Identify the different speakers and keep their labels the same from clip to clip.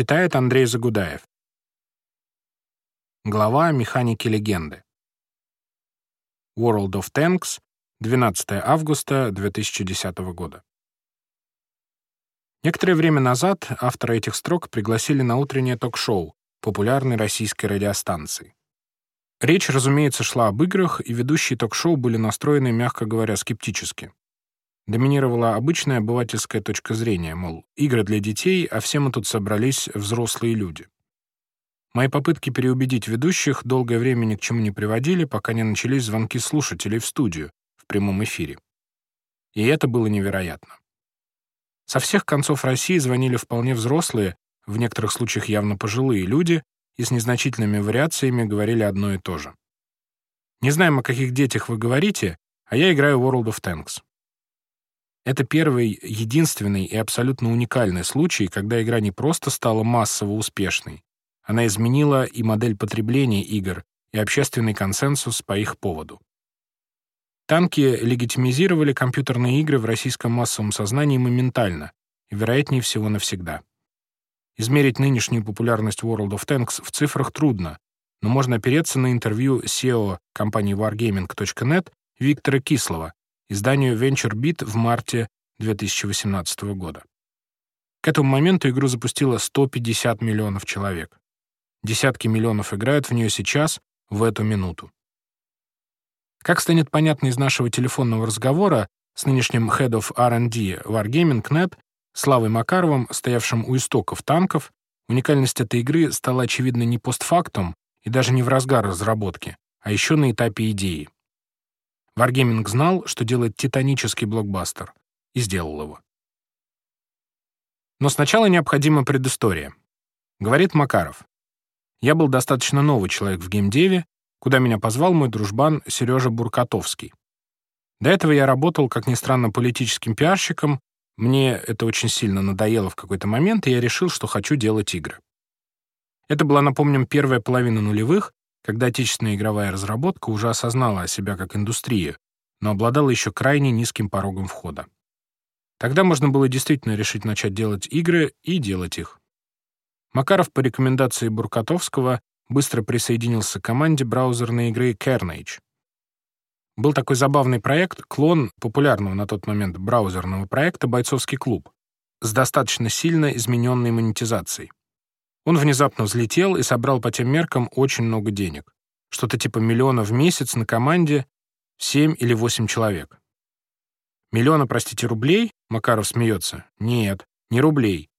Speaker 1: Читает Андрей Загудаев. Глава «Механики легенды». World of Tanks, 12 августа 2010 года. Некоторое время назад автора этих строк пригласили на утреннее ток-шоу популярной российской радиостанции. Речь, разумеется, шла об играх, и ведущие ток-шоу были настроены, мягко говоря, скептически. Доминировала обычная обывательская точка зрения, мол, игры для детей, а все мы тут собрались взрослые люди. Мои попытки переубедить ведущих долгое время ни к чему не приводили, пока не начались звонки слушателей в студию в прямом эфире. И это было невероятно. Со всех концов России звонили вполне взрослые, в некоторых случаях явно пожилые люди, и с незначительными вариациями говорили одно и то же. Не знаем, о каких детях вы говорите, а я играю в World of Tanks. Это первый, единственный и абсолютно уникальный случай, когда игра не просто стала массово успешной, она изменила и модель потребления игр, и общественный консенсус по их поводу. Танки легитимизировали компьютерные игры в российском массовом сознании моментально и, вероятнее всего, навсегда. Измерить нынешнюю популярность World of Tanks в цифрах трудно, но можно опереться на интервью SEO компании wargaming.net Виктора Кислова, изданию VentureBeat в марте 2018 года. К этому моменту игру запустило 150 миллионов человек. Десятки миллионов играют в нее сейчас, в эту минуту. Как станет понятно из нашего телефонного разговора с нынешним Head of R&D Wargaming.net Славой Макаровым, стоявшим у истоков танков, уникальность этой игры стала очевидна не постфактум и даже не в разгар разработки, а еще на этапе идеи. Wargaming знал, что делает титанический блокбастер, и сделал его. Но сначала необходима предыстория. Говорит Макаров. Я был достаточно новый человек в геймдеве, куда меня позвал мой дружбан Сережа Буркотовский. До этого я работал, как ни странно, политическим пиарщиком. Мне это очень сильно надоело в какой-то момент, и я решил, что хочу делать игры. Это была, напомним, первая половина нулевых, когда отечественная игровая разработка уже осознала себя как индустрию, но обладала еще крайне низким порогом входа. Тогда можно было действительно решить начать делать игры и делать их. Макаров по рекомендации Буркотовского быстро присоединился к команде браузерной игры Carnage. Был такой забавный проект, клон популярного на тот момент браузерного проекта «Бойцовский клуб» с достаточно сильно измененной монетизацией. Он внезапно взлетел и собрал по тем меркам очень много денег. Что-то типа миллиона в месяц на команде 7 или 8 человек. Миллиона, простите, рублей? Макаров смеется. Нет, не рублей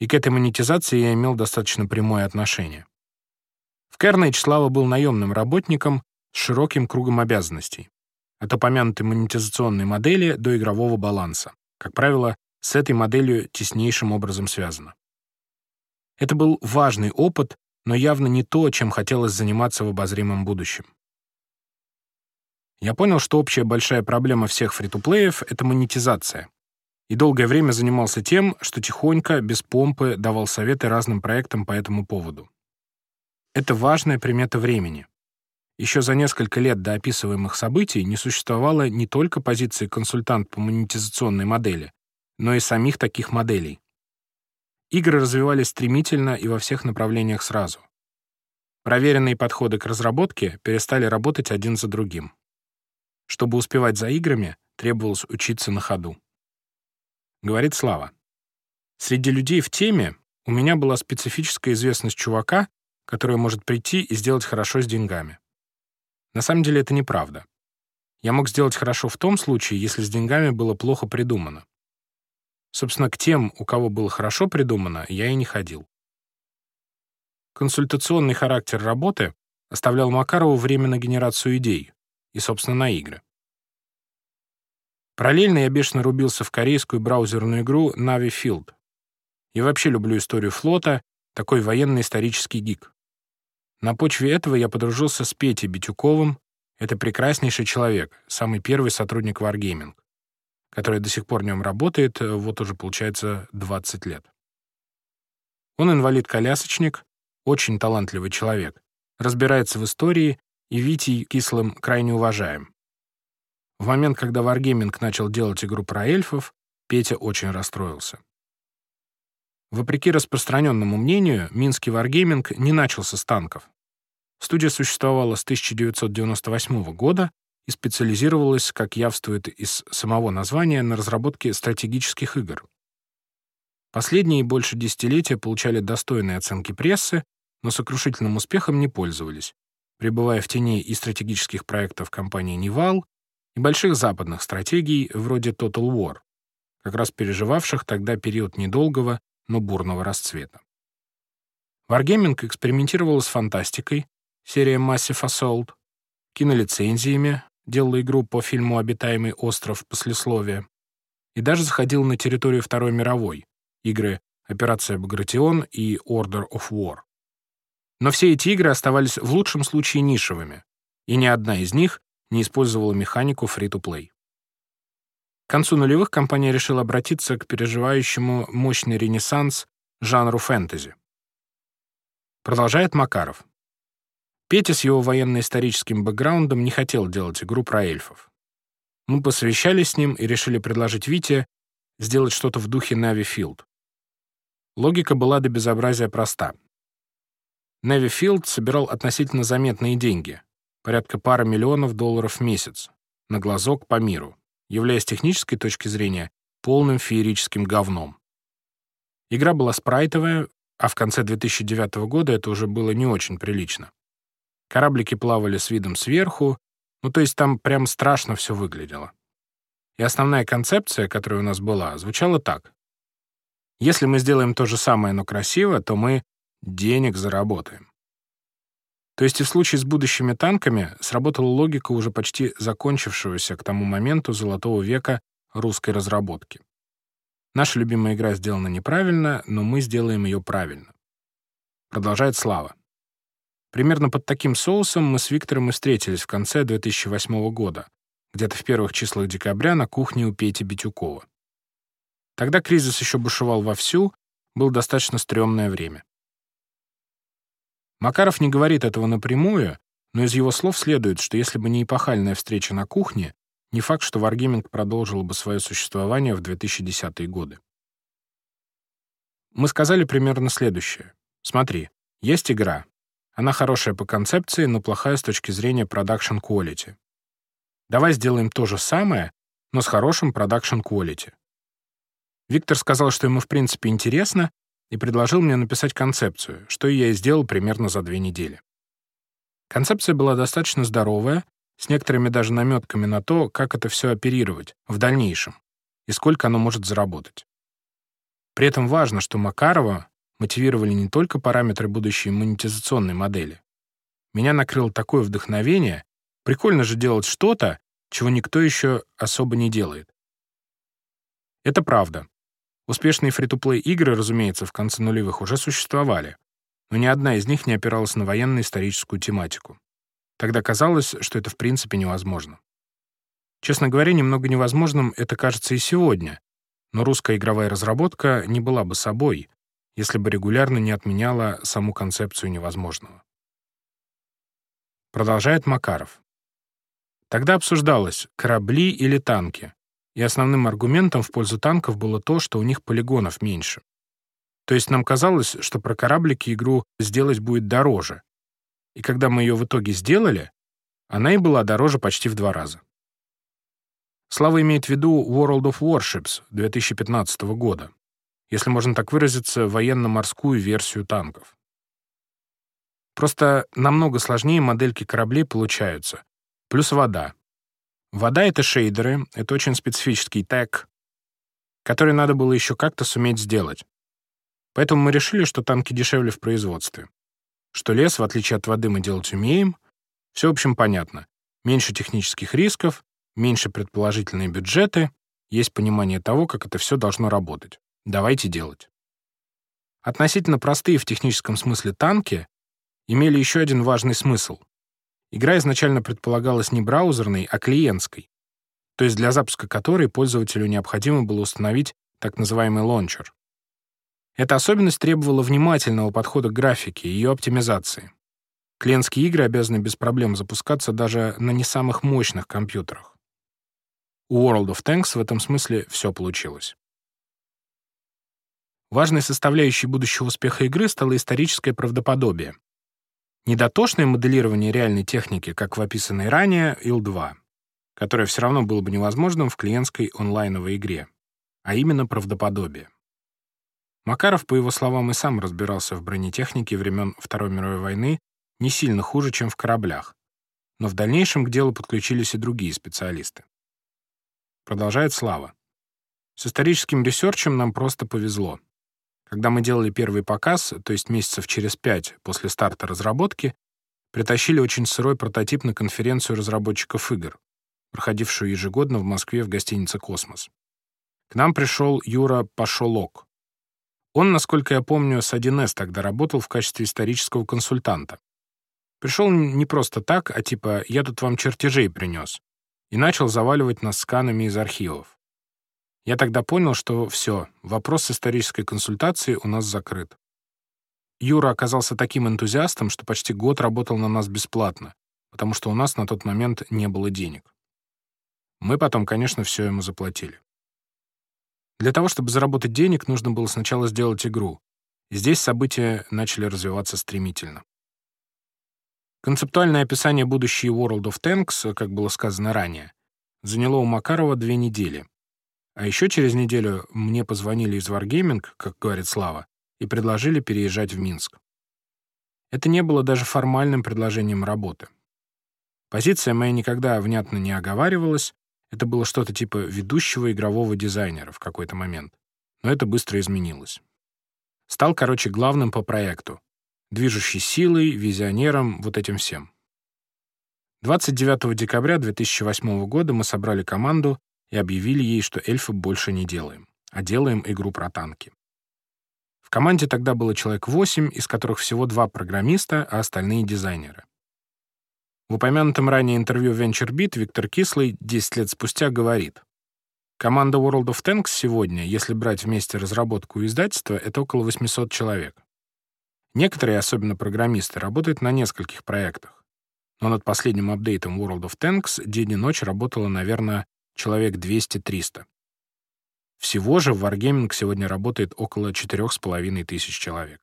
Speaker 1: и к этой монетизации я имел достаточно прямое отношение. В Carnage Слава был наемным работником с широким кругом обязанностей. От упомянутой монетизационной модели до игрового баланса. Как правило, с этой моделью теснейшим образом связано. Это был важный опыт, но явно не то, чем хотелось заниматься в обозримом будущем. Я понял, что общая большая проблема всех фри-то-плеев — это монетизация и долгое время занимался тем, что тихонько, без помпы, давал советы разным проектам по этому поводу. Это важная примета времени. Еще за несколько лет до описываемых событий не существовало не только позиции консультант по монетизационной модели, но и самих таких моделей. Игры развивались стремительно и во всех направлениях сразу. Проверенные подходы к разработке перестали работать один за другим. Чтобы успевать за играми, требовалось учиться на ходу говорит Слава. Среди людей в теме у меня была специфическая известность чувака, который может прийти и сделать хорошо с деньгами. На самом деле это неправда. Я мог сделать хорошо в том случае, если с деньгами было плохо придумано. Собственно, к тем, у кого было хорошо придумано, я и не ходил. Консультационный характер работы оставлял Макарову время на генерацию идей и, собственно, на игры. Параллельно я бешено рубился в корейскую браузерную игру Na'vi Field. Я вообще люблю историю флота, такой военно-исторический гик. На почве этого я подружился с Петей Битюковым. Это прекраснейший человек, самый первый сотрудник Wargaming, который до сих пор в нем работает, вот уже, получается, 20 лет. Он инвалид-колясочник, очень талантливый человек, разбирается в истории, и Витей Кислым крайне уважаем. В момент, когда Wargaming начал делать игру про эльфов, Петя очень расстроился. Вопреки распространенному мнению, Минский Wargaming не начался с танков. Студия существовала с 1998 года и специализировалась, как явствует из самого названия, на разработке стратегических игр. Последние больше десятилетия получали достойные оценки прессы, но сокрушительным успехом не пользовались, пребывая в тени и стратегических проектов компании «Невал», и больших западных стратегий вроде Total War, как раз переживавших тогда период недолгого, но бурного расцвета. Wargaming экспериментировал с фантастикой, серия Massive Assault, кинолицензиями, делал игру по фильму «Обитаемый остров. Послесловие», и даже заходил на территорию Второй мировой, игры «Операция Багратион» и «Order of War». Но все эти игры оставались в лучшем случае нишевыми, и ни одна из них не использовала механику free-to-play. К концу нулевых компания решила обратиться к переживающему мощный ренессанс жанру фэнтези. Продолжает Макаров. Петя с его военно-историческим бэкграундом не хотел делать игру про эльфов. Мы посовещались с ним и решили предложить Вите сделать что-то в духе Нави Field. Логика была до безобразия проста. Нави Field собирал относительно заметные деньги, порядка пары миллионов долларов в месяц, на глазок по миру, являясь технической точки зрения полным феерическим говном. Игра была спрайтовая, а в конце 2009 года это уже было не очень прилично. Кораблики плавали с видом сверху, ну то есть там прям страшно все выглядело. И основная концепция, которая у нас была, звучала так. Если мы сделаем то же самое, но красиво, то мы денег заработаем. То есть и в случае с будущими танками сработала логика уже почти закончившегося к тому моменту золотого века русской разработки. Наша любимая игра сделана неправильно, но мы сделаем ее правильно. Продолжает Слава. Примерно под таким соусом мы с Виктором и встретились в конце 2008 года, где-то в первых числах декабря на кухне у Пети Битюкова. Тогда кризис еще бушевал вовсю, было достаточно стрёмное время. Макаров не говорит этого напрямую, но из его слов следует, что если бы не эпохальная встреча на кухне, не факт, что Wargaming продолжил бы свое существование в 2010-е годы. Мы сказали примерно следующее. Смотри, есть игра. Она хорошая по концепции, но плохая с точки зрения production quality. Давай сделаем то же самое, но с хорошим production quality. Виктор сказал, что ему в принципе интересно, и предложил мне написать концепцию, что я и сделал примерно за две недели. Концепция была достаточно здоровая, с некоторыми даже наметками на то, как это все оперировать в дальнейшем и сколько оно может заработать. При этом важно, что Макарова мотивировали не только параметры будущей монетизационной модели. Меня накрыло такое вдохновение, прикольно же делать что-то, чего никто еще особо не делает. Это правда. Успешные фри-то-плей игры, разумеется, в конце нулевых уже существовали, но ни одна из них не опиралась на военно-историческую тематику. Тогда казалось, что это в принципе невозможно. Честно говоря, немного невозможным это кажется и сегодня, но русская игровая разработка не была бы собой, если бы регулярно не отменяла саму концепцию невозможного. Продолжает Макаров. Тогда обсуждалось, корабли или танки, и основным аргументом в пользу танков было то, что у них полигонов меньше. То есть нам казалось, что про кораблики игру сделать будет дороже. И когда мы ее в итоге сделали, она и была дороже почти в два раза. Слава имеет в виду World of Warships 2015 года, если можно так выразиться, военно-морскую версию танков. Просто намного сложнее модельки кораблей получаются. Плюс вода. Вода — это шейдеры, это очень специфический тег, который надо было еще как-то суметь сделать. Поэтому мы решили, что танки дешевле в производстве. Что лес, в отличие от воды, мы делать умеем. Все, в общем, понятно. Меньше технических рисков, меньше предположительные бюджеты, есть понимание того, как это все должно работать. Давайте делать. Относительно простые в техническом смысле танки имели еще один важный смысл. Игра изначально предполагалась не браузерной, а клиентской, то есть для запуска которой пользователю необходимо было установить так называемый лончер. Эта особенность требовала внимательного подхода к графике и ее оптимизации. Клиентские игры обязаны без проблем запускаться даже на не самых мощных компьютерах. У World of Tanks в этом смысле все получилось. Важной составляющей будущего успеха игры стало историческое правдоподобие. Недотошное моделирование реальной техники, как в описанной ранее ИЛ-2, которое все равно было бы невозможным в клиентской онлайновой игре, а именно правдоподобие. Макаров, по его словам, и сам разбирался в бронетехнике времен Второй мировой войны не сильно хуже, чем в кораблях, но в дальнейшем к делу подключились и другие специалисты. Продолжает Слава. С историческим ресерчем нам просто повезло. Когда мы делали первый показ, то есть месяцев через пять после старта разработки, притащили очень сырой прототип на конференцию разработчиков игр, проходившую ежегодно в Москве в гостинице «Космос». К нам пришел Юра Пашолок. Он, насколько я помню, с 1С тогда работал в качестве исторического консультанта. Пришел не просто так, а типа «я тут вам чертежей принес» и начал заваливать нас сканами из архивов. Я тогда понял, что все, вопрос с исторической консультацией у нас закрыт. Юра оказался таким энтузиастом, что почти год работал на нас бесплатно, потому что у нас на тот момент не было денег. Мы потом, конечно, все ему заплатили. Для того, чтобы заработать денег, нужно было сначала сделать игру. Здесь события начали развиваться стремительно. Концептуальное описание будущей World of Tanks, как было сказано ранее, заняло у Макарова две недели. А еще через неделю мне позвонили из Wargaming, как говорит Слава, и предложили переезжать в Минск. Это не было даже формальным предложением работы. Позиция моя никогда внятно не оговаривалась, это было что-то типа ведущего игрового дизайнера в какой-то момент. Но это быстро изменилось. Стал, короче, главным по проекту движущей силой, визионером, вот этим всем. 29 декабря 2008 года мы собрали команду и объявили ей, что эльфы больше не делаем, а делаем игру про танки. В команде тогда было человек 8, из которых всего два программиста, а остальные — дизайнеры. В упомянутом ранее интервью VentureBeat Виктор Кислый 10 лет спустя говорит, «Команда World of Tanks сегодня, если брать вместе разработку и издательство, это около 800 человек. Некоторые, особенно программисты, работают на нескольких проектах. Но над последним апдейтом World of Tanks день и ночь работало, наверное, человек 200-300. Всего же в Wargaming сегодня работает около 4,5 тысяч человек.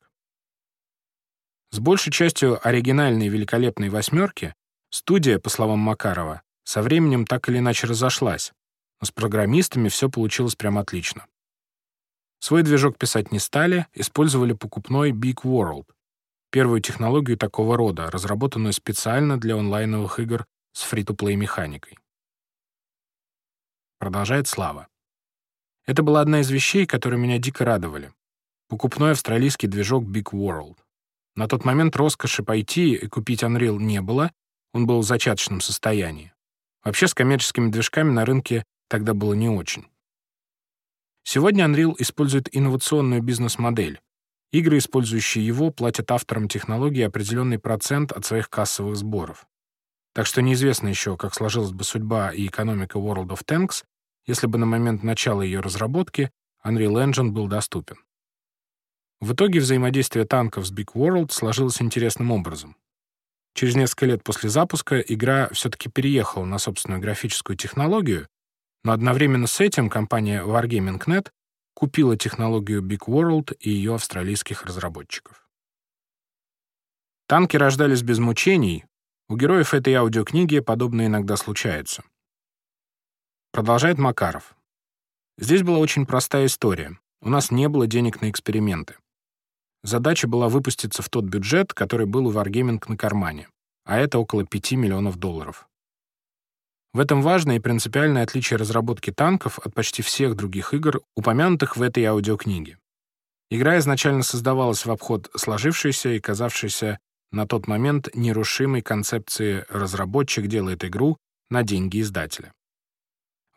Speaker 1: С большей частью оригинальной великолепной «восьмерки» студия, по словам Макарова, со временем так или иначе разошлась, но с программистами все получилось прям отлично. Свой движок писать не стали, использовали покупной Big World, первую технологию такого рода, разработанную специально для онлайновых игр с фри-то-плей механикой. Продолжает Слава. Это была одна из вещей, которые меня дико радовали. Покупной австралийский движок Big World. На тот момент роскоши пойти и купить Unreal не было, он был в зачаточном состоянии. Вообще с коммерческими движками на рынке тогда было не очень. Сегодня Unreal использует инновационную бизнес-модель. Игры, использующие его, платят авторам технологии определенный процент от своих кассовых сборов. Так что неизвестно еще, как сложилась бы судьба и экономика World of Tanks, если бы на момент начала ее разработки Unreal Engine был доступен. В итоге взаимодействие танков с Big World сложилось интересным образом. Через несколько лет после запуска игра все-таки переехала на собственную графическую технологию, но одновременно с этим компания Wargaming.net купила технологию Big World и ее австралийских разработчиков. Танки рождались без мучений. У героев этой аудиокниги подобное иногда случается. Продолжает Макаров. Здесь была очень простая история. У нас не было денег на эксперименты. Задача была выпуститься в тот бюджет, который был у Wargaming на кармане, а это около 5 миллионов долларов. В этом важное и принципиальное отличие разработки танков от почти всех других игр, упомянутых в этой аудиокниге. Игра изначально создавалась в обход сложившейся и казавшейся на тот момент нерушимой концепции «разработчик делает игру на деньги издателя».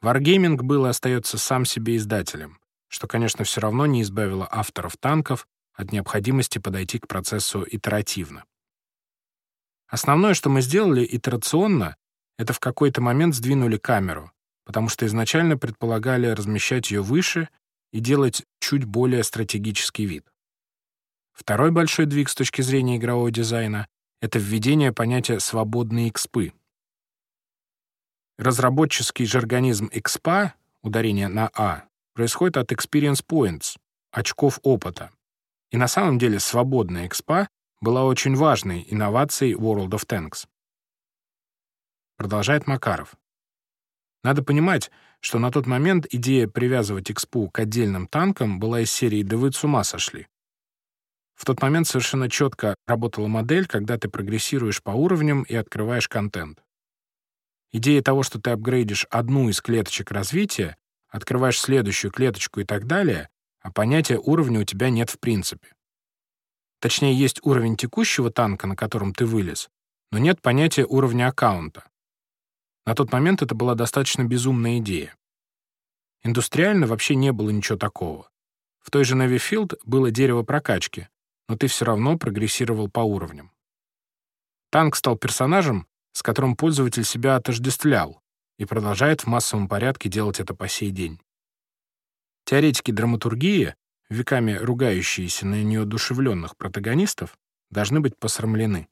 Speaker 1: Wargaming был и остается сам себе издателем, что, конечно, все равно не избавило авторов танков от необходимости подойти к процессу итеративно. Основное, что мы сделали итерационно, это в какой-то момент сдвинули камеру, потому что изначально предполагали размещать ее выше и делать чуть более стратегический вид. Второй большой двиг с точки зрения игрового дизайна — это введение понятия «свободные экспы». Разработческий жаргонизм экспа, ударение на «а», происходит от experience points, очков опыта. И на самом деле свободная экспа была очень важной инновацией World of Tanks. Продолжает Макаров. Надо понимать, что на тот момент идея привязывать экспу к отдельным танкам была из серии «Да вы с ума сошли». В тот момент совершенно четко работала модель, когда ты прогрессируешь по уровням и открываешь контент. Идея того, что ты апгрейдишь одну из клеточек развития, открываешь следующую клеточку и так далее, а понятия уровня у тебя нет в принципе. Точнее, есть уровень текущего танка, на котором ты вылез, но нет понятия уровня аккаунта. На тот момент это была достаточно безумная идея. Индустриально вообще не было ничего такого. В той же Navy Field было дерево прокачки, но ты все равно прогрессировал по уровням. Танк стал персонажем, с которым пользователь себя отождествлял и продолжает в массовом порядке делать это по сей день. Теоретики драматургии, веками ругающиеся на неодушевленных протагонистов, должны быть посрамлены.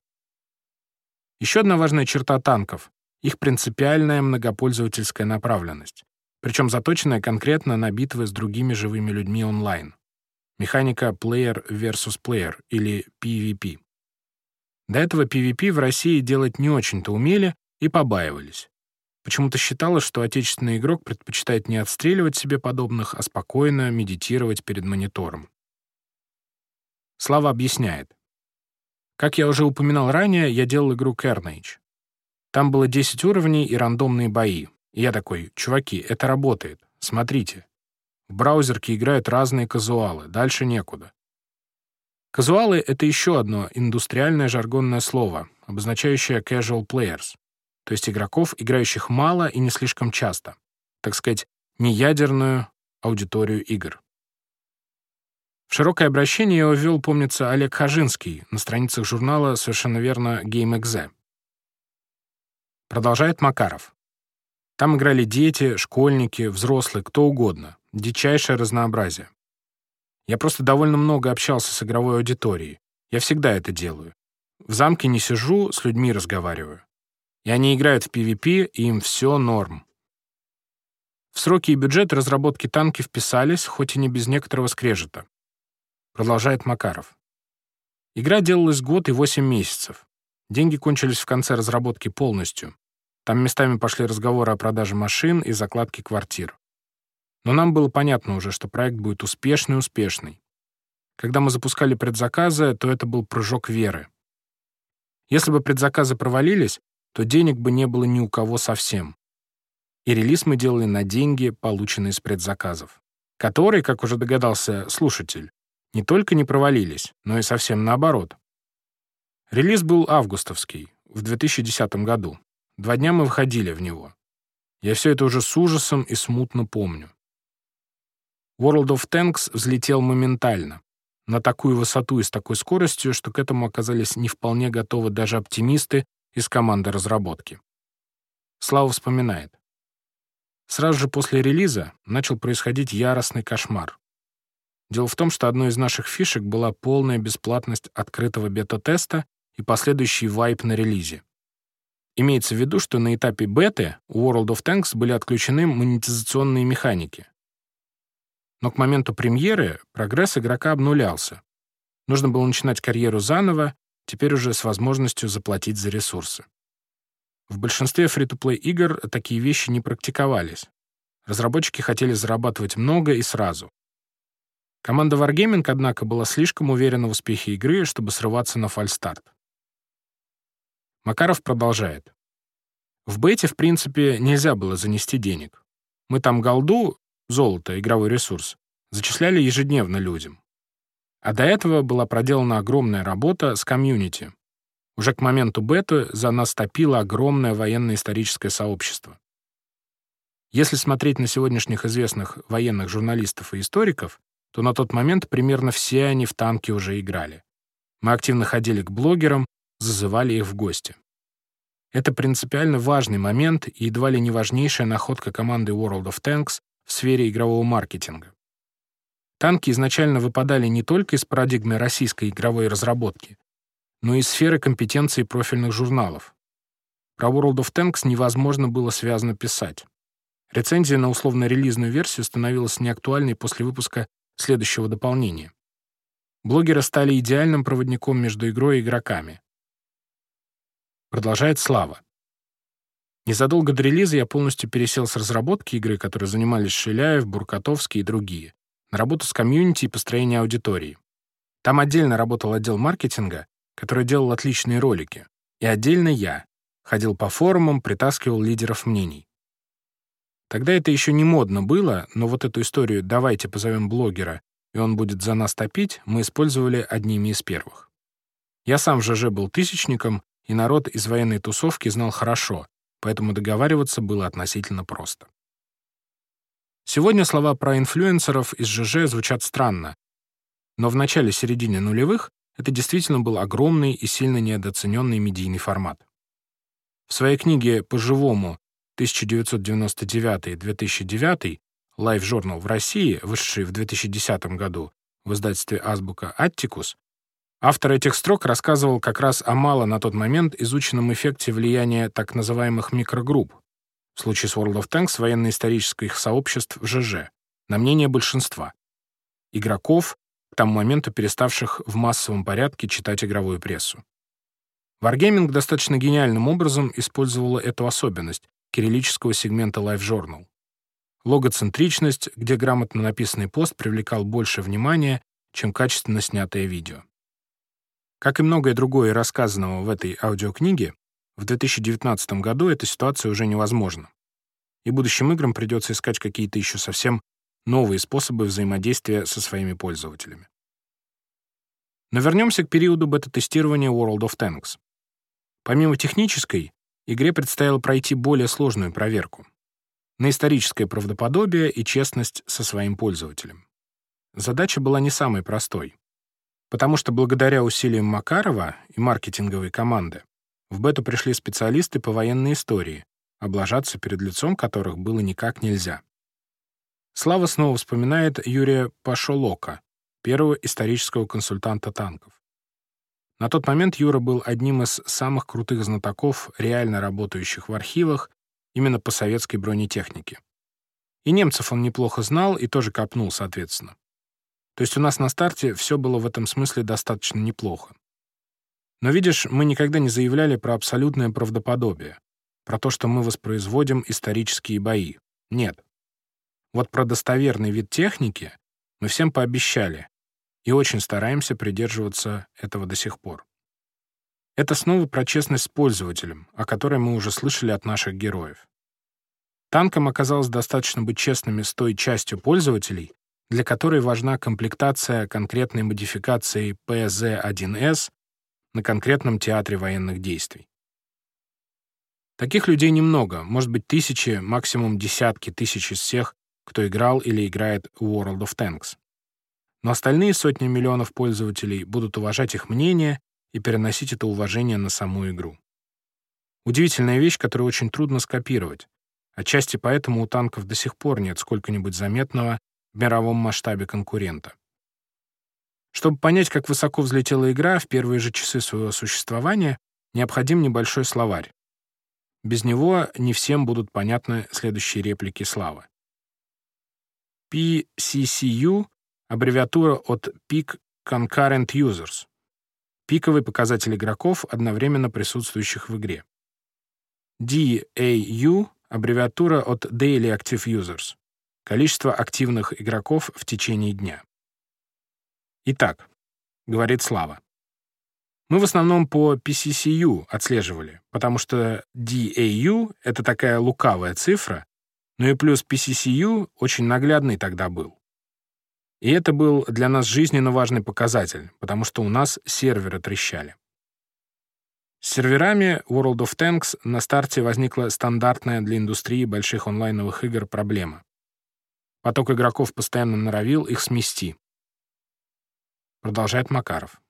Speaker 1: Еще одна важная черта танков — их принципиальная многопользовательская направленность, причем заточенная конкретно на битвы с другими живыми людьми онлайн. Механика Player versus Player или PvP. До этого PvP в России делать не очень-то умели и побаивались. Почему-то считалось, что отечественный игрок предпочитает не отстреливать себе подобных, а спокойно медитировать перед монитором. Слава объясняет. Как я уже упоминал ранее, я делал игру Carnage. Там было 10 уровней и рандомные бои. И я такой, чуваки, это работает, смотрите. В браузерке играют разные казуалы, дальше некуда. Казуалы — это еще одно индустриальное жаргонное слово, обозначающее casual players то есть игроков, играющих мало и не слишком часто, так сказать, неядерную аудиторию игр. В широкое обращение его ввел, помнится, Олег Хажинский на страницах журнала «Совершенно верно» GameXZ. Продолжает Макаров. Там играли дети, школьники, взрослые, кто угодно. Дичайшее разнообразие. Я просто довольно много общался с игровой аудиторией. Я всегда это делаю. В замке не сижу, с людьми разговариваю. И они играют в PvP, и им все норм. В сроки и бюджет разработки танки вписались, хоть и не без некоторого скрежета. Продолжает Макаров. Игра делалась год и восемь месяцев. Деньги кончились в конце разработки полностью. Там местами пошли разговоры о продаже машин и закладке квартир. Но нам было понятно уже, что проект будет успешный-успешный. Когда мы запускали предзаказы, то это был прыжок веры. Если бы предзаказы провалились, то денег бы не было ни у кого совсем. И релиз мы делали на деньги, полученные с предзаказов, которые, как уже догадался слушатель, не только не провалились, но и совсем наоборот. Релиз был августовский, в 2010 году. Два дня мы выходили в него. Я все это уже с ужасом и смутно помню. World of Tanks взлетел моментально, на такую высоту и с такой скоростью, что к этому оказались не вполне готовы даже оптимисты из команды разработки. Слава вспоминает. Сразу же после релиза начал происходить яростный кошмар. Дело в том, что одной из наших фишек была полная бесплатность открытого бета-теста и последующий вайп на релизе. Имеется в виду, что на этапе беты у World of Tanks были отключены монетизационные механики. Но к моменту премьеры прогресс игрока обнулялся. Нужно было начинать карьеру заново, теперь уже с возможностью заплатить за ресурсы. В большинстве фри-то-плей игр такие вещи не практиковались. Разработчики хотели зарабатывать много и сразу. Команда Wargaming, однако, была слишком уверена в успехе игры, чтобы срываться на фальстарт. Макаров продолжает. В бете, в принципе, нельзя было занести денег. Мы там голду, золото, игровой ресурс, зачисляли ежедневно людям. А до этого была проделана огромная работа с комьюнити. Уже к моменту беты за нас топило огромное военно-историческое сообщество. Если смотреть на сегодняшних известных военных журналистов и историков, то на тот момент примерно все они в танки уже играли. Мы активно ходили к блогерам, зазывали их в гости. Это принципиально важный момент и едва ли не важнейшая находка команды World of Tanks в сфере игрового маркетинга. Танки изначально выпадали не только из парадигмы российской игровой разработки, но и из сферы компетенции профильных журналов. Про World of Tanks невозможно было связано писать. Рецензия на условно-релизную версию становилась неактуальной после выпуска следующего дополнения. Блогеры стали идеальным проводником между игрой и игроками. Продолжает Слава. Незадолго до релиза я полностью пересел с разработки игры, которые занимались Шиляев, Буркотовский и другие, на работу с комьюнити и построение аудитории. Там отдельно работал отдел маркетинга, который делал отличные ролики, и отдельно я, ходил по форумам, притаскивал лидеров мнений. Тогда это еще не модно было, но вот эту историю «давайте позовем блогера, и он будет за нас топить» мы использовали одними из первых. Я сам в ЖЖ был тысячником, и народ из военной тусовки знал хорошо, поэтому договариваться было относительно просто. Сегодня слова про инфлюенсеров из ЖЖ звучат странно, но в начале-середине нулевых это действительно был огромный и сильно недооцененный медийный формат. В своей книге «По-живому» 1999-2009 Life Journal в России, вышедшей в 2010 году в издательстве «Азбука Аттикус», Автор этих строк рассказывал как раз о мало на тот момент изученном эффекте влияния так называемых микрогрупп, в случае с World of Tanks военно-исторических сообществ в ЖЖ, на мнение большинства. Игроков, к тому моменту переставших в массовом порядке читать игровую прессу. Wargaming достаточно гениальным образом использовала эту особенность кириллического сегмента Live Journal. Логоцентричность, где грамотно написанный пост привлекал больше внимания, чем качественно снятое видео. Как и многое другое рассказанного в этой аудиокниге, в 2019 году эта ситуация уже невозможна. И будущим играм придется искать какие-то еще совсем новые способы взаимодействия со своими пользователями. Но вернемся к периоду бета-тестирования World of Tanks. Помимо технической, игре предстояло пройти более сложную проверку на историческое правдоподобие и честность со своим пользователем. Задача была не самой простой потому что благодаря усилиям Макарова и маркетинговой команды в бету пришли специалисты по военной истории, облажаться перед лицом которых было никак нельзя. Слава снова вспоминает Юрия Пашолока, первого исторического консультанта танков. На тот момент Юра был одним из самых крутых знатоков, реально работающих в архивах, именно по советской бронетехнике. И немцев он неплохо знал и тоже копнул, соответственно. То есть у нас на старте все было в этом смысле достаточно неплохо. Но видишь, мы никогда не заявляли про абсолютное правдоподобие, про то, что мы воспроизводим исторические бои. Нет. Вот про достоверный вид техники мы всем пообещали и очень стараемся придерживаться этого до сих пор. Это снова про честность с пользователем, о которой мы уже слышали от наших героев. Танкам оказалось достаточно быть честными с той частью пользователей, для которой важна комплектация конкретной модификации ПЗ-1С на конкретном театре военных действий. Таких людей немного, может быть, тысячи, максимум десятки тысяч из всех, кто играл или играет в World of Tanks. Но остальные сотни миллионов пользователей будут уважать их мнение и переносить это уважение на саму игру. Удивительная вещь, которую очень трудно скопировать. Отчасти поэтому у танков до сих пор нет сколько-нибудь заметного в мировом масштабе конкурента. Чтобы понять, как высоко взлетела игра в первые же часы своего существования, необходим небольшой словарь. Без него не всем будут понятны следующие реплики славы. PCCU — аббревиатура от Peak Concurrent Users — пиковый показатель игроков, одновременно присутствующих в игре. DAU — аббревиатура от Daily Active Users Количество активных игроков в течение дня. Итак, говорит Слава. Мы в основном по PCCU отслеживали, потому что DAU — это такая лукавая цифра, но и плюс PCCU очень наглядный тогда был. И это был для нас жизненно важный показатель, потому что у нас серверы трещали. С серверами World of Tanks на старте возникла стандартная для индустрии больших онлайновых игр проблема. Поток игроков постоянно норовил их смести. Продолжает Макаров.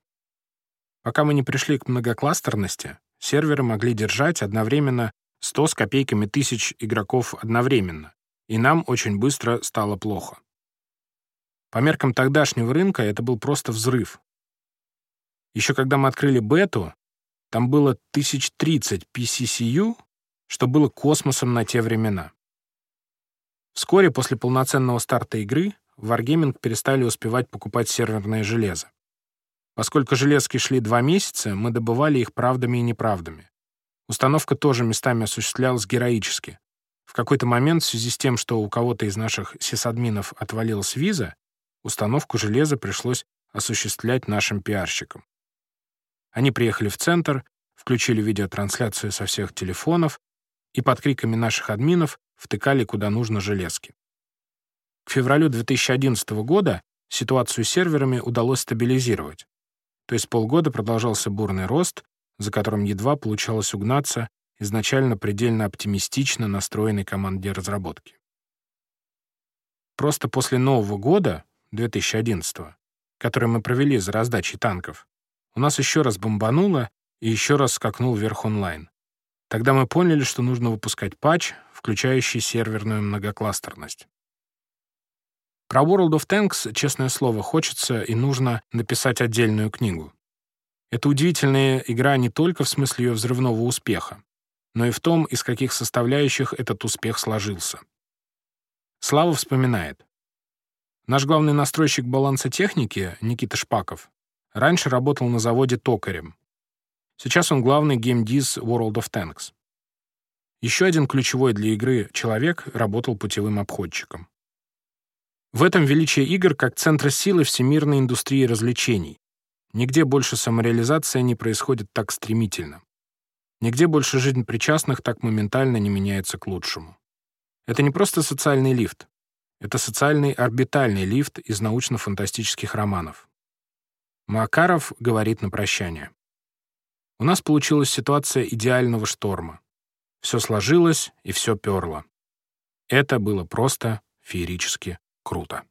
Speaker 1: Пока мы не пришли к многокластерности, серверы могли держать одновременно 100 с копейками тысяч игроков одновременно, и нам очень быстро стало плохо. По меркам тогдашнего рынка это был просто взрыв. Еще когда мы открыли бету, там было 1030 PCCU, что было космосом на те времена. Вскоре после полноценного старта игры в Wargaming перестали успевать покупать серверное железо. Поскольку железки шли два месяца, мы добывали их правдами и неправдами. Установка тоже местами осуществлялась героически. В какой-то момент, в связи с тем, что у кого-то из наших сисадминов отвалилась виза, установку железа пришлось осуществлять нашим пиарщикам. Они приехали в центр, включили видеотрансляцию со всех телефонов и под криками наших админов втыкали куда нужно железки. К февралю 2011 года ситуацию с серверами удалось стабилизировать. То есть полгода продолжался бурный рост, за которым едва получалось угнаться изначально предельно оптимистично настроенной команде разработки. Просто после Нового года, 2011 который мы провели за раздачей танков, у нас еще раз бомбануло и еще раз скакнул вверх онлайн. Тогда мы поняли, что нужно выпускать патч, включающий серверную многокластерность. Про World of Tanks, честное слово, хочется и нужно написать отдельную книгу. Это удивительная игра не только в смысле ее взрывного успеха, но и в том, из каких составляющих этот успех сложился. Слава вспоминает. Наш главный настройщик баланса техники, Никита Шпаков, раньше работал на заводе токарем. Сейчас он главный геймдиз World of Tanks. Еще один ключевой для игры человек работал путевым обходчиком. В этом величие игр как центра силы всемирной индустрии развлечений. Нигде больше самореализация не происходит так стремительно. Нигде больше жизнь причастных так моментально не меняется к лучшему. Это не просто социальный лифт. Это социальный орбитальный лифт из научно-фантастических романов. Макаров говорит на прощание. У нас получилась ситуация идеального шторма. Все сложилось и все перло. Это было просто феерически круто.